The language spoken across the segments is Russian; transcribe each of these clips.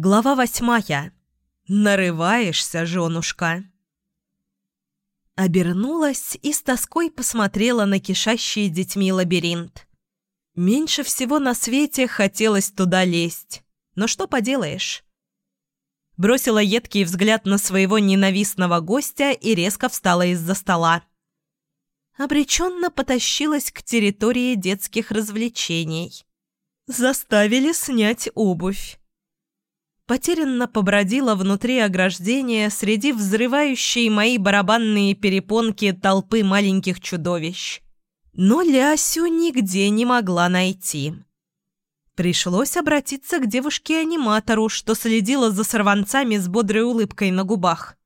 Глава восьмая. Нарываешься, женушка. Обернулась и с тоской посмотрела на кишащий детьми лабиринт. Меньше всего на свете хотелось туда лезть. Но что поделаешь? Бросила едкий взгляд на своего ненавистного гостя и резко встала из-за стола. Обреченно потащилась к территории детских развлечений. Заставили снять обувь потерянно побродила внутри ограждения среди взрывающей мои барабанные перепонки толпы маленьких чудовищ. Но Лясю нигде не могла найти. Пришлось обратиться к девушке-аниматору, что следила за сорванцами с бодрой улыбкой на губах.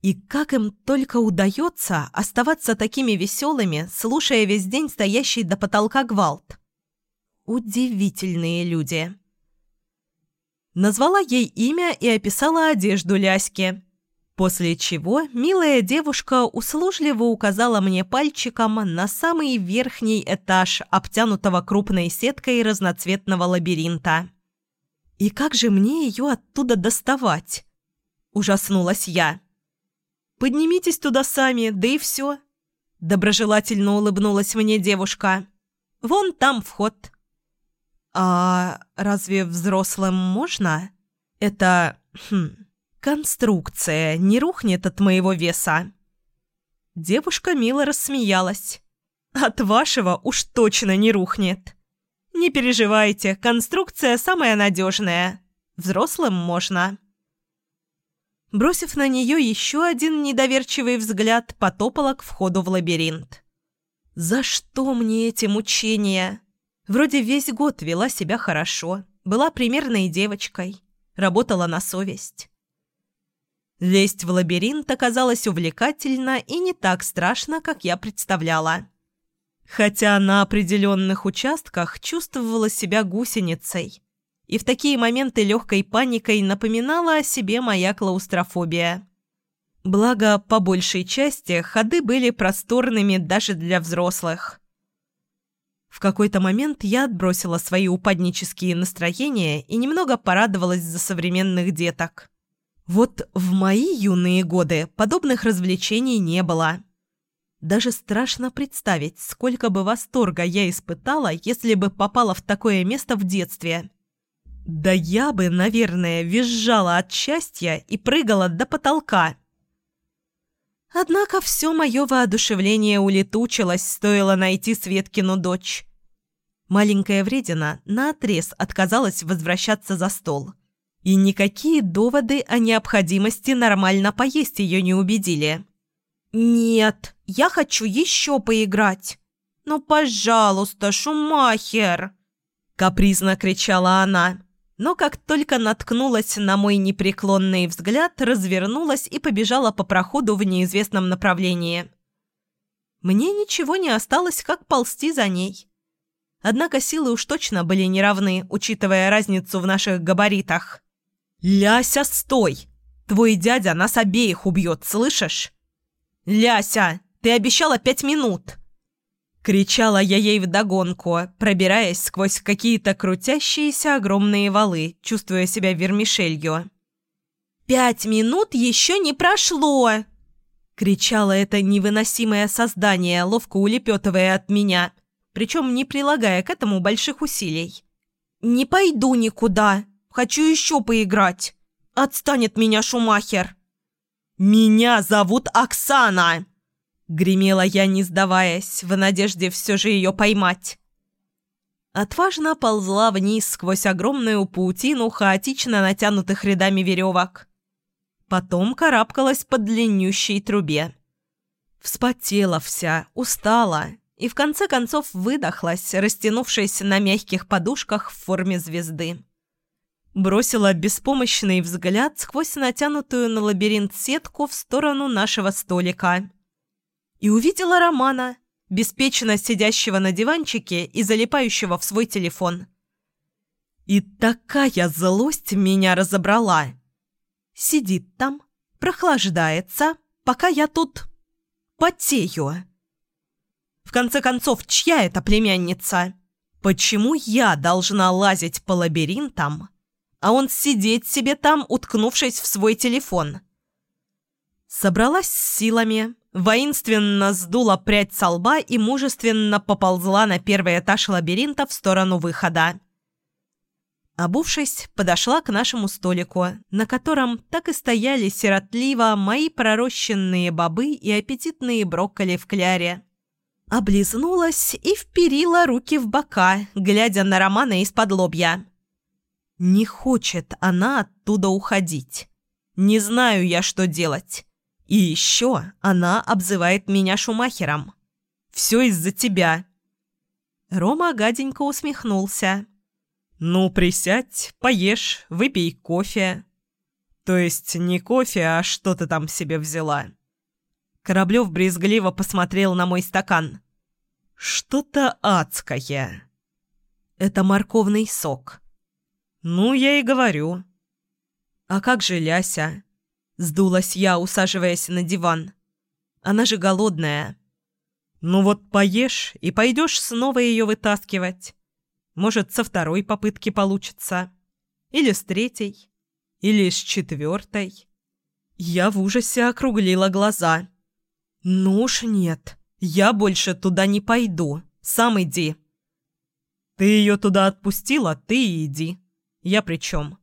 И как им только удается оставаться такими веселыми, слушая весь день стоящий до потолка гвалт. Удивительные люди. Назвала ей имя и описала одежду Ляськи. После чего милая девушка услужливо указала мне пальчиком на самый верхний этаж обтянутого крупной сеткой разноцветного лабиринта. «И как же мне ее оттуда доставать?» – ужаснулась я. «Поднимитесь туда сами, да и все». Доброжелательно улыбнулась мне девушка. «Вон там вход». «А разве взрослым можно? Это... Хм, конструкция не рухнет от моего веса?» Девушка мило рассмеялась. «От вашего уж точно не рухнет. Не переживайте, конструкция самая надежная. Взрослым можно». Бросив на нее еще один недоверчивый взгляд, потопала к входу в лабиринт. «За что мне эти мучения?» Вроде весь год вела себя хорошо, была примерной девочкой, работала на совесть. Лезть в лабиринт оказалось увлекательно и не так страшно, как я представляла. Хотя на определенных участках чувствовала себя гусеницей, и в такие моменты легкой паникой напоминала о себе моя клаустрофобия. Благо, по большей части ходы были просторными даже для взрослых – в какой-то момент я отбросила свои упаднические настроения и немного порадовалась за современных деток. Вот в мои юные годы подобных развлечений не было. Даже страшно представить, сколько бы восторга я испытала, если бы попала в такое место в детстве. Да я бы, наверное, визжала от счастья и прыгала до потолка. Однако все мое воодушевление улетучилось, стоило найти Светкину дочь. Маленькая вредина наотрез отказалась возвращаться за стол. И никакие доводы о необходимости нормально поесть ее не убедили. «Нет, я хочу еще поиграть!» «Ну, пожалуйста, Шумахер!» Капризно кричала она, но как только наткнулась на мой непреклонный взгляд, развернулась и побежала по проходу в неизвестном направлении. Мне ничего не осталось, как ползти за ней. Однако силы уж точно были неравны, учитывая разницу в наших габаритах. «Ляся, стой! Твой дядя нас обеих убьет, слышишь?» «Ляся, ты обещала пять минут!» Кричала я ей вдогонку, пробираясь сквозь какие-то крутящиеся огромные валы, чувствуя себя вермишелью. «Пять минут еще не прошло!» Кричало это невыносимое создание, ловко улепетывая от меня – причем не прилагая к этому больших усилий. «Не пойду никуда. Хочу еще поиграть. Отстань от меня, Шумахер!» «Меня зовут Оксана!» Гремела я, не сдаваясь, в надежде все же ее поймать. Отважно ползла вниз сквозь огромную паутину хаотично натянутых рядами веревок. Потом карабкалась по длиннющей трубе. Вспотела вся, устала и в конце концов выдохлась, растянувшись на мягких подушках в форме звезды. Бросила беспомощный взгляд сквозь натянутую на лабиринт сетку в сторону нашего столика. И увидела Романа, беспечно сидящего на диванчике и залипающего в свой телефон. И такая злость меня разобрала. Сидит там, прохлаждается, пока я тут потею. В конце концов, чья это племянница? Почему я должна лазить по лабиринтам, а он сидеть себе там, уткнувшись в свой телефон. Собралась с силами, воинственно сдула прядь со лба и мужественно поползла на первый этаж лабиринта в сторону выхода. Обувшись, подошла к нашему столику, на котором так и стояли сиротливо мои пророщенные бобы и аппетитные брокколи в кляре. Облизнулась и вперила руки в бока, глядя на Романа из-под лобья. Не хочет она оттуда уходить. Не знаю я, что делать. И еще она обзывает меня шумахером. Все из-за тебя. Рома гаденько усмехнулся. «Ну, присядь, поешь, выпей кофе». «То есть не кофе, а что ты там себе взяла?» Кораблев брезгливо посмотрел на мой стакан. «Что-то адское». «Это морковный сок». «Ну, я и говорю». «А как же Ляся?» Сдулась я, усаживаясь на диван. «Она же голодная». «Ну вот поешь и пойдешь снова ее вытаскивать. Может, со второй попытки получится. Или с третьей. Или с четвертой. Я в ужасе округлила глаза. «Ну уж нет, я больше туда не пойду. Сам иди». «Ты ее туда отпустила, ты иди. Я при чем?»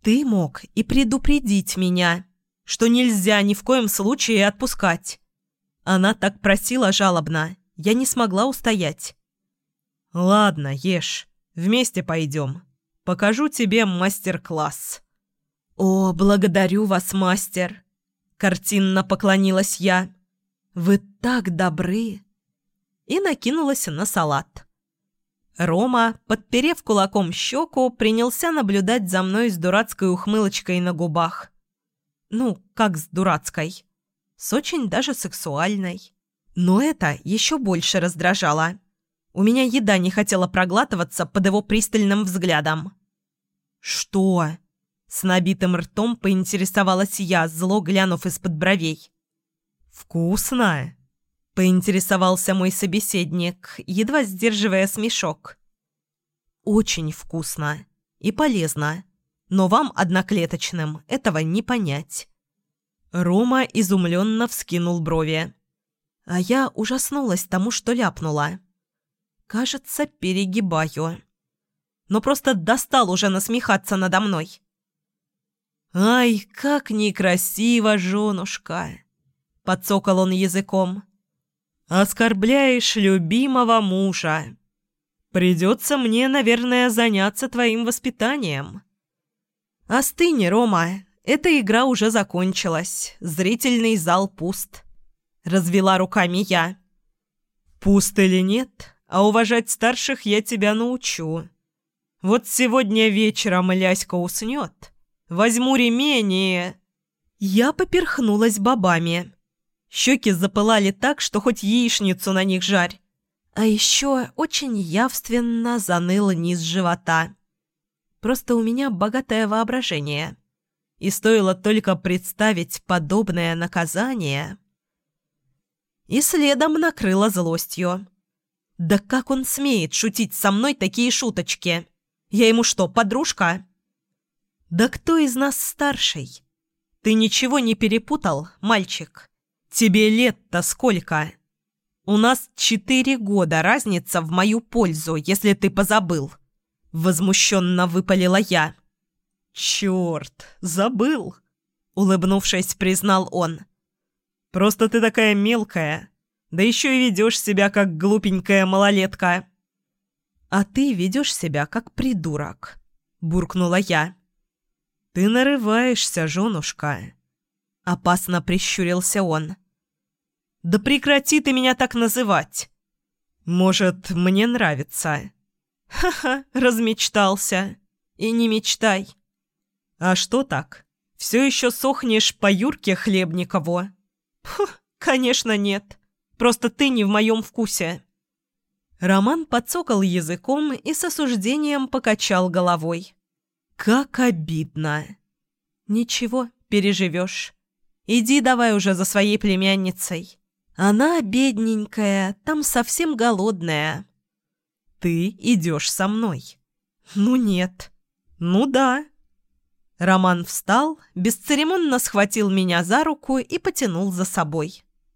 «Ты мог и предупредить меня, что нельзя ни в коем случае отпускать». Она так просила жалобно, я не смогла устоять. «Ладно, ешь. Вместе пойдем. Покажу тебе мастер-класс». «О, благодарю вас, мастер!» Картинно поклонилась я. «Вы так добры!» И накинулась на салат. Рома, подперев кулаком щеку, принялся наблюдать за мной с дурацкой ухмылочкой на губах. Ну, как с дурацкой. С очень даже сексуальной. Но это еще больше раздражало. У меня еда не хотела проглатываться под его пристальным взглядом. «Что?» С набитым ртом поинтересовалась я, зло глянув из-под бровей. «Вкусно!» – поинтересовался мой собеседник, едва сдерживая смешок. «Очень вкусно и полезно, но вам, одноклеточным, этого не понять». Рома изумленно вскинул брови. А я ужаснулась тому, что ляпнула. Кажется, перегибаю. Но просто достал уже насмехаться надо мной. «Ай, как некрасиво, женушка!» — подсокал он языком. «Оскорбляешь любимого мужа. Придется мне, наверное, заняться твоим воспитанием». «Остынь, Рома, эта игра уже закончилась. Зрительный зал пуст». Развела руками я. «Пуст или нет, а уважать старших я тебя научу. Вот сегодня вечером Ляська уснет. Возьму ремень и...» Я поперхнулась бобами. Щеки запылали так, что хоть яичницу на них жарь. А еще очень явственно заныл низ живота. Просто у меня богатое воображение. И стоило только представить подобное наказание... И следом накрыло злостью. Да как он смеет шутить со мной такие шуточки? Я ему что, подружка? Да кто из нас старший? Ты ничего не перепутал, мальчик? Тебе лет-то сколько? У нас четыре года разница в мою пользу, если ты позабыл. Возмущенно выпалила я. Черт, забыл. Улыбнувшись, признал он. Просто ты такая мелкая. Да еще и ведешь себя, как глупенькая малолетка». «А ты ведешь себя, как придурок», — буркнула я. «Ты нарываешься, женушка», — опасно прищурился он. «Да прекрати ты меня так называть! Может, мне нравится?» «Ха-ха, размечтался. И не мечтай». «А что так? Все еще сохнешь по Юрке Хлебникову?» «Фух, конечно, нет. Просто ты не в моем вкусе». Роман подсокал языком и с осуждением покачал головой. «Как обидно!» «Ничего, переживешь. Иди давай уже за своей племянницей. Она бедненькая, там совсем голодная». «Ты идешь со мной». «Ну нет». «Ну да». Роман встал, бесцеремонно схватил меня за руку и потянул за собой.